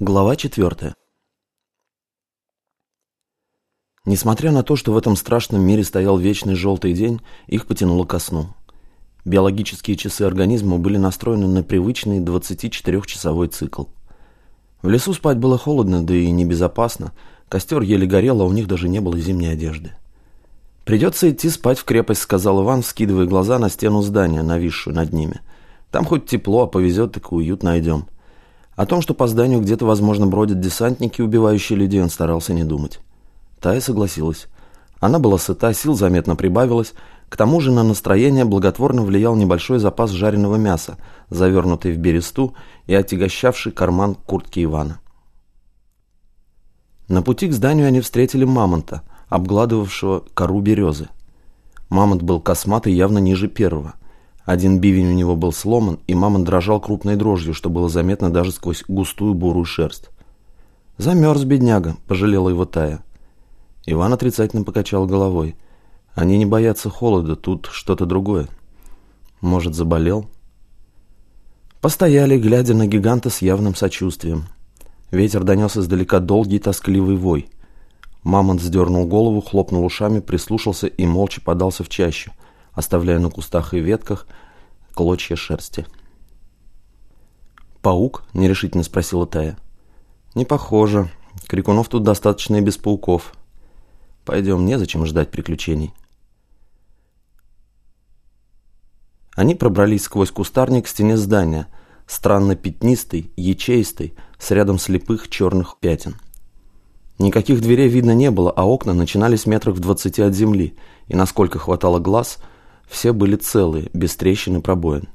Глава четвертая. Несмотря на то, что в этом страшном мире стоял вечный желтый день, их потянуло ко сну. Биологические часы организма были настроены на привычный 24-часовой цикл. В лесу спать было холодно, да и небезопасно. Костер еле горел, а у них даже не было зимней одежды. «Придется идти спать в крепость», — сказал Иван, скидывая глаза на стену здания, нависшую над ними. «Там хоть тепло, а повезет, так и уют найдем». О том, что по зданию где-то, возможно, бродят десантники, убивающие людей, он старался не думать. Тая согласилась. Она была сыта, сил заметно прибавилось. К тому же на настроение благотворно влиял небольшой запас жареного мяса, завернутый в бересту и отягощавший карман куртки Ивана. На пути к зданию они встретили мамонта, обгладывавшего кору березы. Мамонт был косматый явно ниже первого – один бивень у него был сломан, и мамонт дрожал крупной дрожью, что было заметно даже сквозь густую бурую шерсть. «Замерз, бедняга», — пожалела его Тая. Иван отрицательно покачал головой. «Они не боятся холода, тут что-то другое. Может, заболел?» Постояли, глядя на гиганта с явным сочувствием. Ветер донес издалека долгий тоскливый вой. Мамонт сдернул голову, хлопнул ушами, прислушался и молча подался в чащу — оставляя на кустах и ветках клочья шерсти. «Паук?» – нерешительно спросила Тая. «Не похоже. Крикунов тут достаточно и без пауков. Пойдем, незачем ждать приключений». Они пробрались сквозь кустарник к стене здания, странно пятнистый, ячеистый, с рядом слепых черных пятен. Никаких дверей видно не было, а окна начинались метрах в двадцати от земли, и, насколько хватало глаз – все были целые, без трещин и пробоин.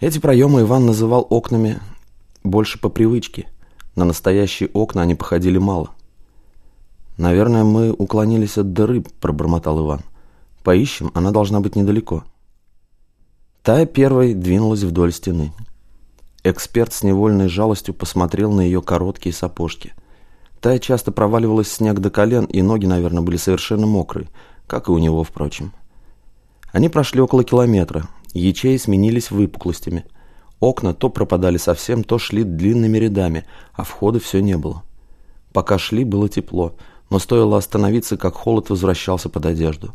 Эти проемы Иван называл окнами больше по привычке. На настоящие окна они походили мало. «Наверное, мы уклонились от дыры», – пробормотал Иван. «Поищем, она должна быть недалеко». Тая первой двинулась вдоль стены. Эксперт с невольной жалостью посмотрел на ее короткие сапожки. Тая часто проваливалась в снег до колен, и ноги, наверное, были совершенно мокрые, как и у него, впрочем. Они прошли около километра. Ячеи сменились выпуклостями. Окна то пропадали совсем, то шли длинными рядами, а входа все не было. Пока шли, было тепло, но стоило остановиться, как холод возвращался под одежду.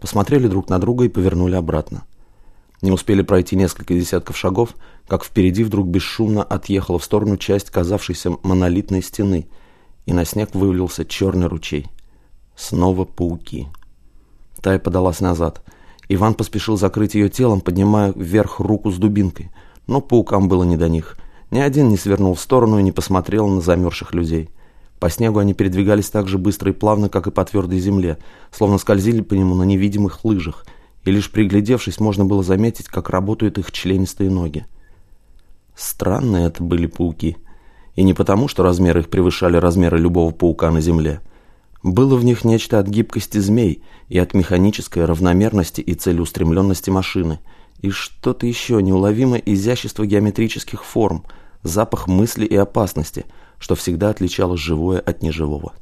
Посмотрели друг на друга и повернули обратно. Не успели пройти несколько десятков шагов, как впереди вдруг бесшумно отъехала в сторону часть казавшейся монолитной стены, и на снег вывалился черный ручей. Снова пауки. Тая подалась назад — Иван поспешил закрыть ее телом, поднимая вверх руку с дубинкой. Но паукам было не до них. Ни один не свернул в сторону и не посмотрел на замерзших людей. По снегу они передвигались так же быстро и плавно, как и по твердой земле, словно скользили по нему на невидимых лыжах, и лишь приглядевшись, можно было заметить, как работают их членистые ноги. Странные это были пауки. И не потому, что размеры их превышали размеры любого паука на земле – было в них нечто от гибкости змей и от механической равномерности и целеустремленности машины, и что-то еще неуловимое изящество геометрических форм, запах мысли и опасности, что всегда отличало живое от неживого.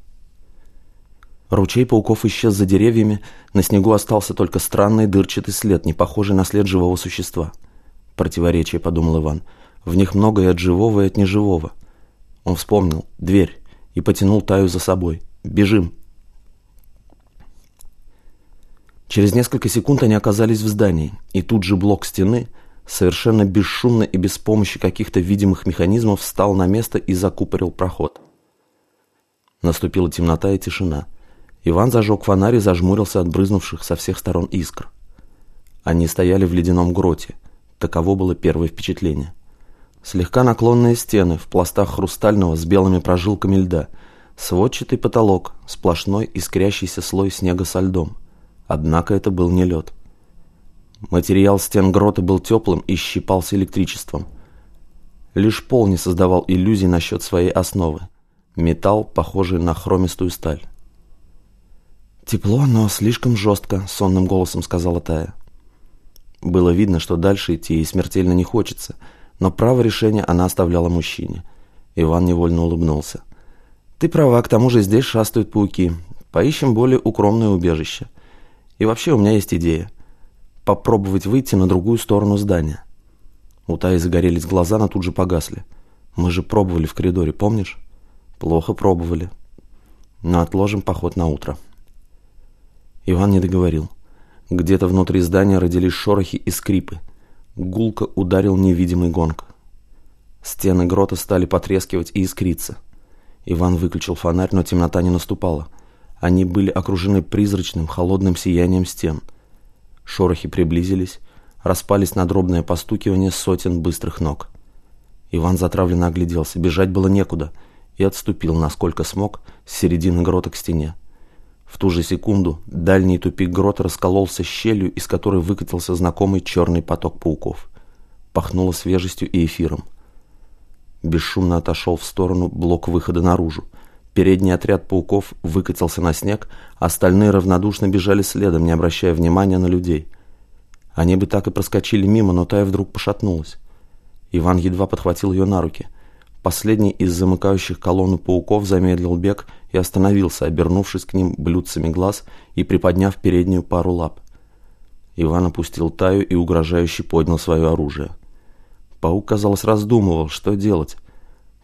Ручей пауков исчез за деревьями, на снегу остался только странный дырчатый след, не похожий на след живого существа. Противоречие, подумал Иван. В них многое от живого и от неживого. Он вспомнил дверь и потянул Таю за собой. Бежим!» Через несколько секунд они оказались в здании, и тут же блок стены совершенно бесшумно и без помощи каких-то видимых механизмов встал на место и закупорил проход. Наступила темнота и тишина. Иван зажег фонарь и зажмурился от брызнувших со всех сторон искр. Они стояли в ледяном гроте. Таково было первое впечатление. Слегка наклонные стены в пластах хрустального с белыми прожилками льда – Сводчатый потолок, сплошной искрящийся слой снега со льдом. Однако это был не лед. Материал стен грота был теплым и щипался электричеством. Лишь пол не создавал иллюзий насчет своей основы. Металл, похожий на хромистую сталь. «Тепло, но слишком жестко», — сонным голосом сказала Тая. Было видно, что дальше идти ей смертельно не хочется, но право решения она оставляла мужчине. Иван невольно улыбнулся. Ты права, к тому же здесь шастают пауки. Поищем более укромное убежище. И вообще у меня есть идея. Попробовать выйти на другую сторону здания. У Таи загорелись глаза, но тут же погасли. Мы же пробовали в коридоре, помнишь? Плохо пробовали. Но отложим поход на утро. Иван не договорил. Где-то внутри здания родились шорохи и скрипы. Гулко ударил невидимый гонг. Стены грота стали потрескивать и искриться. Иван выключил фонарь, но темнота не наступала. Они были окружены призрачным, холодным сиянием стен. Шорохи приблизились, распались на дробное постукивание сотен быстрых ног. Иван затравленно огляделся, бежать было некуда, и отступил, насколько смог, с середины грота к стене. В ту же секунду дальний тупик грота раскололся щелью, из которой выкатился знакомый черный поток пауков. Пахнуло свежестью и эфиром. Бесшумно отошел в сторону блок выхода наружу. Передний отряд пауков выкатился на снег, остальные равнодушно бежали следом, не обращая внимания на людей. Они бы так и проскочили мимо, но Тая вдруг пошатнулась. Иван едва подхватил ее на руки. Последний из замыкающих колонну пауков замедлил бег и остановился, обернувшись к ним блюдцами глаз и приподняв переднюю пару лап. Иван опустил Таю и угрожающе поднял свое оружие. Паук, казалось, раздумывал, что делать.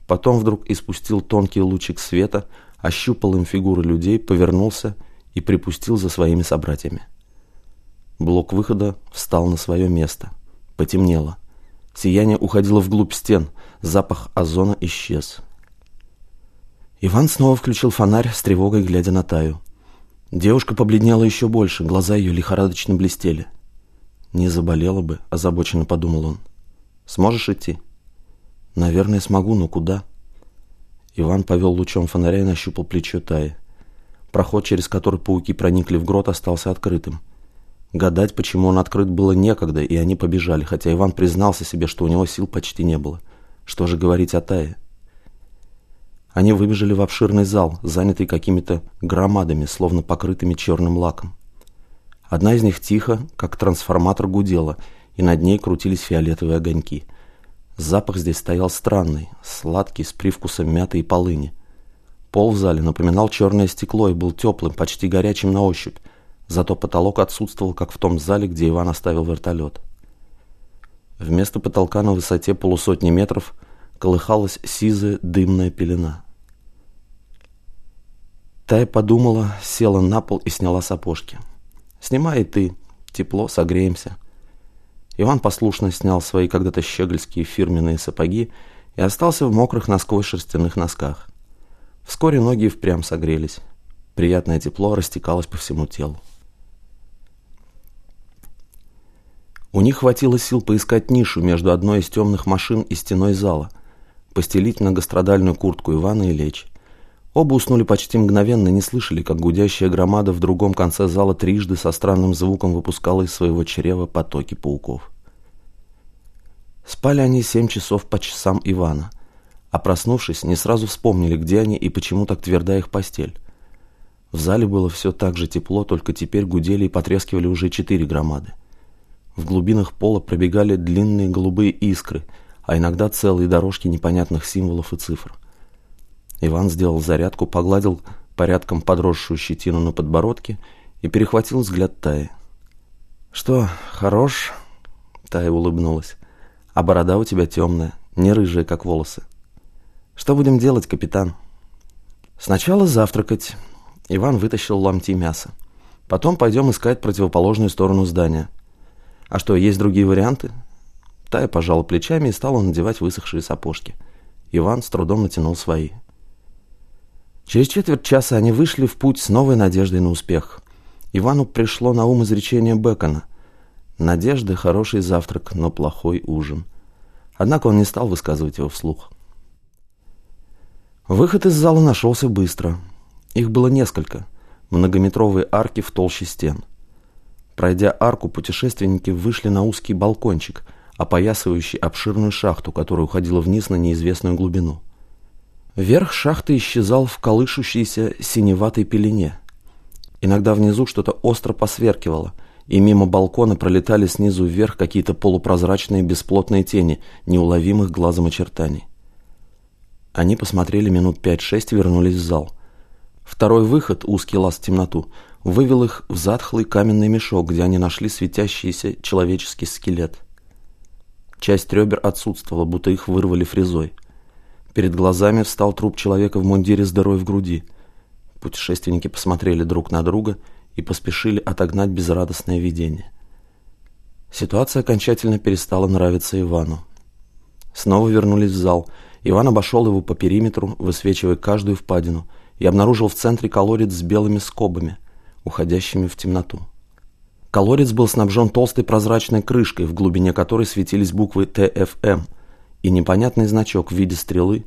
Потом вдруг испустил тонкий лучик света, ощупал им фигуры людей, повернулся и припустил за своими собратьями. Блок выхода встал на свое место. Потемнело. Сияние уходило вглубь стен, запах озона исчез. Иван снова включил фонарь, с тревогой глядя на Таю. Девушка побледнела еще больше, глаза ее лихорадочно блестели. «Не заболела бы», – озабоченно подумал он. «Сможешь идти?» «Наверное, смогу, но куда?» Иван повел лучом фонаря и нащупал плечо Таи. Проход, через который пауки проникли в грот, остался открытым. Гадать, почему он открыт, было некогда, и они побежали, хотя Иван признался себе, что у него сил почти не было. Что же говорить о Тае? Они выбежали в обширный зал, занятый какими-то громадами, словно покрытыми черным лаком. Одна из них тихо, как трансформатор, гудела, и над ней крутились фиолетовые огоньки. Запах здесь стоял странный, сладкий, с привкусом мяты и полыни. Пол в зале напоминал черное стекло и был теплым, почти горячим на ощупь, Зато потолок отсутствовал, как в том зале, где Иван оставил вертолет. Вместо потолка на высоте полусотни метров колыхалась сизая дымная пелена. Тая подумала, села на пол и сняла сапожки. «Снимай и ты. Тепло, согреемся». Иван послушно снял свои когда-то щегольские фирменные сапоги и остался в мокрых насквозь шерстяных носках. Вскоре ноги впрямь согрелись. Приятное тепло растекалось по всему телу. У них хватило сил поискать нишу между одной из темных машин и стеной зала, постелить многострадальную куртку Ивана и лечь. Оба уснули почти мгновенно и не слышали, как гудящая громада в другом конце зала трижды со странным звуком выпускала из своего чрева потоки пауков. Спали они семь часов по часам Ивана, а проснувшись, не сразу вспомнили, где они и почему так тверда их постель. В зале было все так же тепло, только теперь гудели и потрескивали уже четыре громады. В глубинах пола пробегали длинные голубые искры, а иногда целые дорожки непонятных символов и цифр. Иван сделал зарядку, погладил порядком подросшую щетину на подбородке и перехватил взгляд Таи. «Что, хорош?» Тая улыбнулась. «А борода у тебя темная, не рыжая, как волосы. Что будем делать, капитан?» «Сначала завтракать». Иван вытащил ломти мяса. «Потом пойдем искать противоположную сторону здания». А что, есть другие варианты? Тая пожала плечами и стала надевать высохшие сапожки. Иван с трудом натянул свои. Через четверть часа они вышли в путь с новой надеждой на успех. Ивану пришло на ум изречение Бекона. «Надежда – хороший завтрак, но плохой ужин». Однако он не стал высказывать его вслух. Выход из зала нашелся быстро. Их было несколько. Многометровые арки в толще стен – Пройдя арку, путешественники вышли на узкий балкончик, опоясывающий обширную шахту, которая уходила вниз на неизвестную глубину. Верх шахты исчезал в колышущейся синеватой пелене. Иногда внизу что-то остро посверкивало, и мимо балкона пролетали снизу вверх какие-то полупрозрачные бесплотные тени, неуловимых глазом очертаний. Они посмотрели минут пять-шесть и вернулись в зал. Второй выход, узкий лаз в темноту, вывел их в затхлый каменный мешок, где они нашли светящийся человеческий скелет. Часть ребер отсутствовала, будто их вырвали фрезой. Перед глазами встал труп человека в мундире с дырой в груди. Путешественники посмотрели друг на друга и поспешили отогнать безрадостное видение. Ситуация окончательно перестала нравиться Ивану. Снова вернулись в зал. Иван обошел его по периметру, высвечивая каждую впадину, и обнаружил в центре колодец с белыми скобами, уходящими в темноту. Колодец был снабжен толстой прозрачной крышкой, в глубине которой светились буквы ТФМ и непонятный значок в виде стрелы,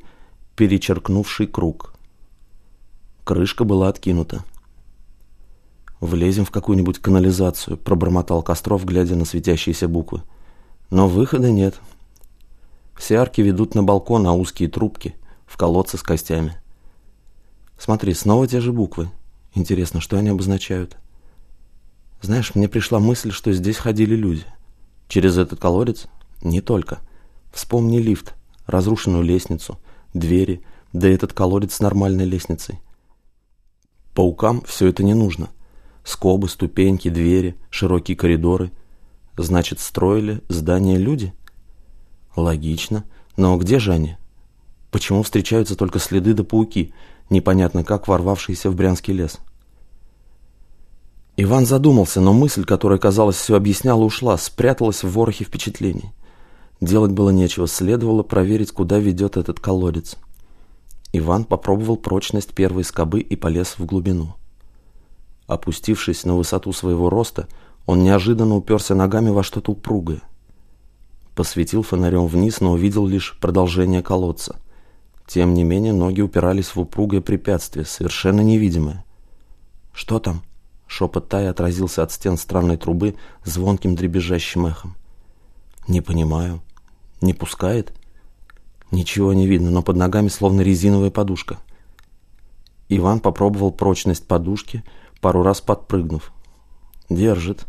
перечеркнувший круг. Крышка была откинута. «Влезем в какую-нибудь канализацию», — пробормотал Костров, глядя на светящиеся буквы. «Но выхода нет. Все арки ведут на балкон, а узкие трубки — в колодцы с костями. Смотри, снова те же буквы. Интересно, что они обозначают?» «Знаешь, мне пришла мысль, что здесь ходили люди. Через этот колодец? Не только. Вспомни лифт, разрушенную лестницу, двери, да этот колодец с нормальной лестницей. Паукам все это не нужно. Скобы, ступеньки, двери, широкие коридоры. Значит, строили здания люди? Логично. Но где же они? Почему встречаются только следы да пауки, непонятно как ворвавшиеся в Брянский лес? Иван задумался, но мысль, которая, казалось, все объясняла, ушла, спряталась в ворохе впечатлений. Делать было нечего, следовало проверить, куда ведет этот колодец. Иван попробовал прочность первой скобы и полез в глубину. Опустившись на высоту своего роста, он неожиданно уперся ногами во что-то упругое. Посветил фонарем вниз, но увидел лишь продолжение колодца. Тем не менее, ноги упирались в упругое препятствие, совершенно невидимое. «Что там?» Шепот Тая отразился от стен странной трубы звонким дребезжащим эхом. «Не понимаю. Не пускает?» Ничего не видно, но под ногами словно резиновая подушка. Иван попробовал прочность подушки, пару раз подпрыгнув. Держит.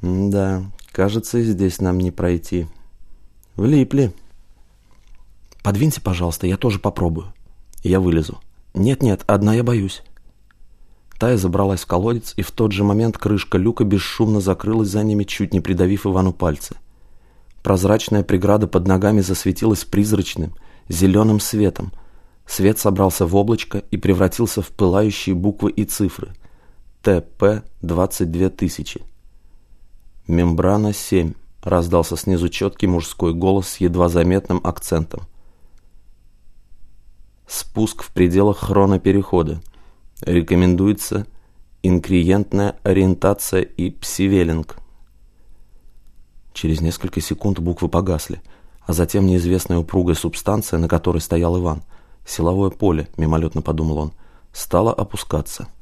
Да, кажется, и здесь нам не пройти. Влипли. Подвинься, пожалуйста, я тоже попробую. Я вылезу. Нет-нет, одна я боюсь. Тая забралась в колодец, и в тот же момент крышка люка бесшумно закрылась за ними, чуть не придавив Ивану пальцы. Прозрачная преграда под ногами засветилась призрачным, зеленым светом, Свет собрался в облачко и превратился в пылающие буквы и цифры. ТП 22 тысячи. Мембрана 7. Раздался снизу четкий мужской голос с едва заметным акцентом. Спуск в пределах хроноперехода. Рекомендуется инкриентная ориентация и псивелинг. Через несколько секунд буквы погасли, а затем неизвестная упругая субстанция, на которой стоял Иван – Силовое поле, мимолетно подумал он, стало опускаться –